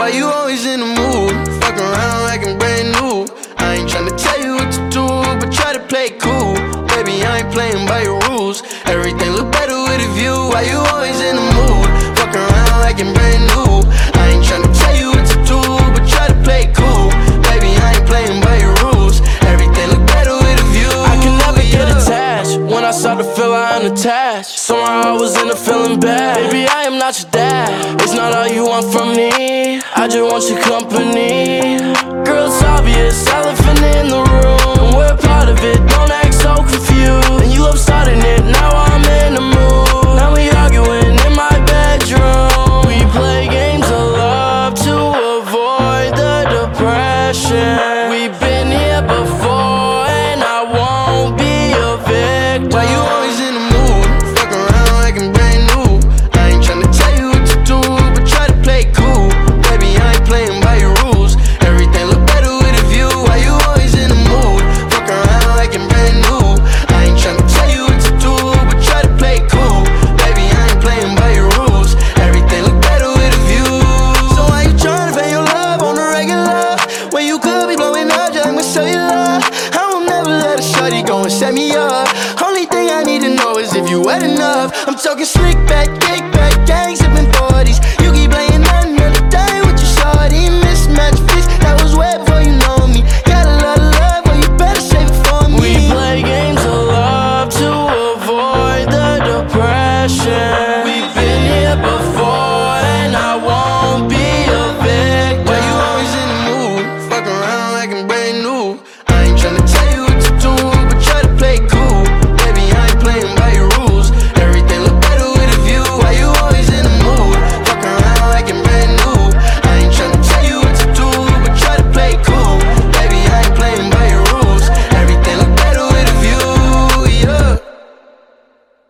Why you always in the mood? Fuck around like I'm brand new. I ain't tryna tell you what to do, but try to play cool. Baby, I ain't playing by your rules. Everything look better with a view. Why you always in the mood? Somehow I was in a feeling bad. Baby, I am not your dad. It's not all you want from me. I just want your company. Girl, it's obvious, elephant in the room. We're part of it. Don't act so confused. And you love starting it. Now I'm in the mood. Now we arguing in my bedroom. We play games of love to avoid the depression. But you could be blowing up, just with cellular. I will never let a shorty go and set me up. Only thing I need to know is if you wet enough. I'm talking slick back, kick back, gang sipping 40s. You keep playing that another day with your shorty. mismatched bitch, that was wet before you know me. Got a lot of love, but you better save it for me. We play games of love to avoid the depression.